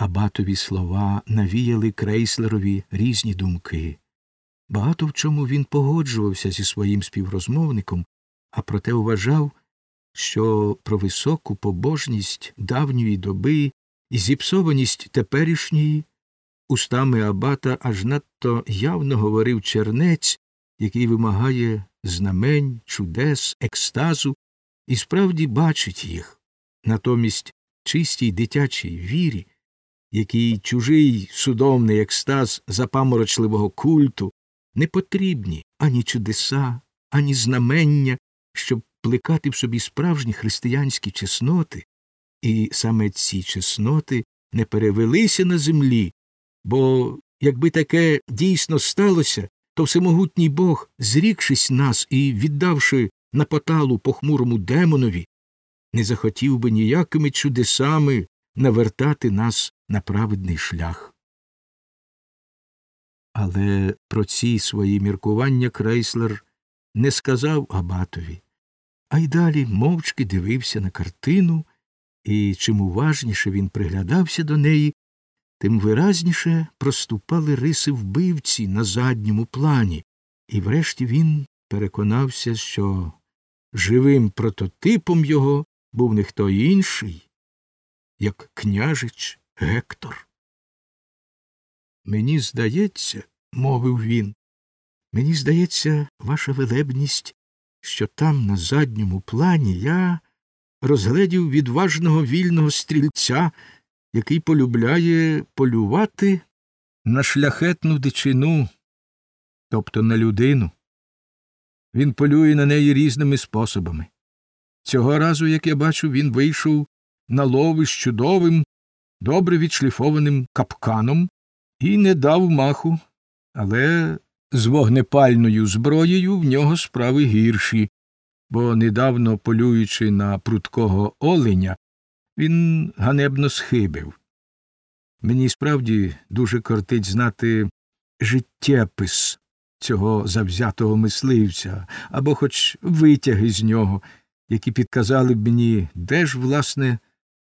Абатові слова навіяли крейслерові різні думки. Багато в чому він погоджувався зі своїм співрозмовником, а проте вважав, що про високу побожність давньої доби і зіпсованість теперішньої устами абата аж надто явно говорив чернець, який вимагає знамень, чудес, екстазу і справді бачить їх. Натомість чистій дитячій вірі, який чужий судомний екстаз запаморочливого культу, не потрібні ані чудеса, ані знамення, щоб плекати в собі справжні християнські чесноти, і саме ці чесноти не перевелися на землі, бо якби таке дійсно сталося, то всемогутній Бог, зрікшись нас і віддавши на поталу похмурому демонові, не захотів би ніякими чудесами навертати нас на праведний шлях. Але про ці свої міркування Крейслер не сказав Абатові, а й далі мовчки дивився на картину, і чим уважніше він приглядався до неї, тим виразніше проступали риси вбивці на задньому плані, і врешті він переконався, що живим прототипом його був не хто інший, як княжич Гектор. Мені здається, мовив він, мені здається, ваша велебність, що там, на задньому плані, я розгледів відважного вільного стрільця, який полюбляє полювати на шляхетну дичину, тобто на людину. Він полює на неї різними способами. Цього разу, як я бачу, він вийшов на лови з чудовим, добре відшліфованим капканом і не дав маху, але з вогнепальною зброєю в нього справи гірші, бо, недавно полюючи на прудкого оленя, він ганебно схибив. Мені справді дуже кортить знати життєпис цього завзятого мисливця або хоч витяги з нього, які підказали б мені, де ж, власне,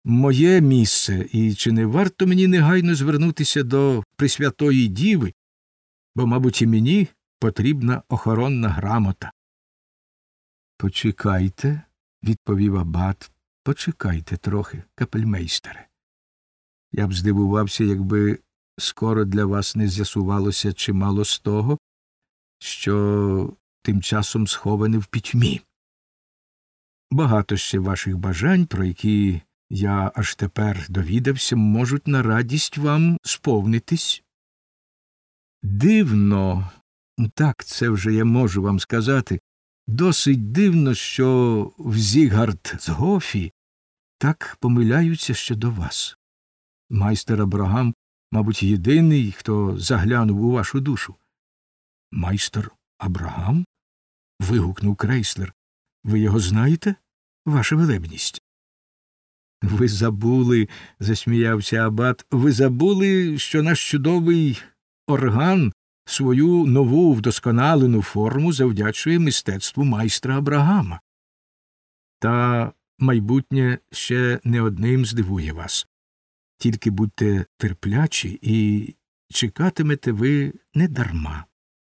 моє місце, і чи не варто мені негайно звернутися до Пресвятої Діви, бо, мабуть, і мені потрібна охоронна грамота. Почекайте, відповів абат, почекайте трохи, капельмейстере. Я б здивувався, якби скоро для вас не з'ясувалося чимало з того, що тим часом сховане в пітьмі. Багато ще ваших бажань, про які я аж тепер довідався, можуть на радість вам сповнитись. Дивно, так це вже я можу вам сказати, досить дивно, що в Зігард з Гофі так помиляються щодо вас. Майстер Абрагам, мабуть, єдиний, хто заглянув у вашу душу. Майстер Абрагам? вигукнув крейслер. Ви його знаєте, ваша велебність? Ви забули, засміявся Абат, ви забули, що наш чудовий орган свою нову вдосконалену форму завдячує мистецтву майстра Абрагама. Та майбутнє ще не одним здивує вас. Тільки будьте терплячі і чекатимете ви не дарма.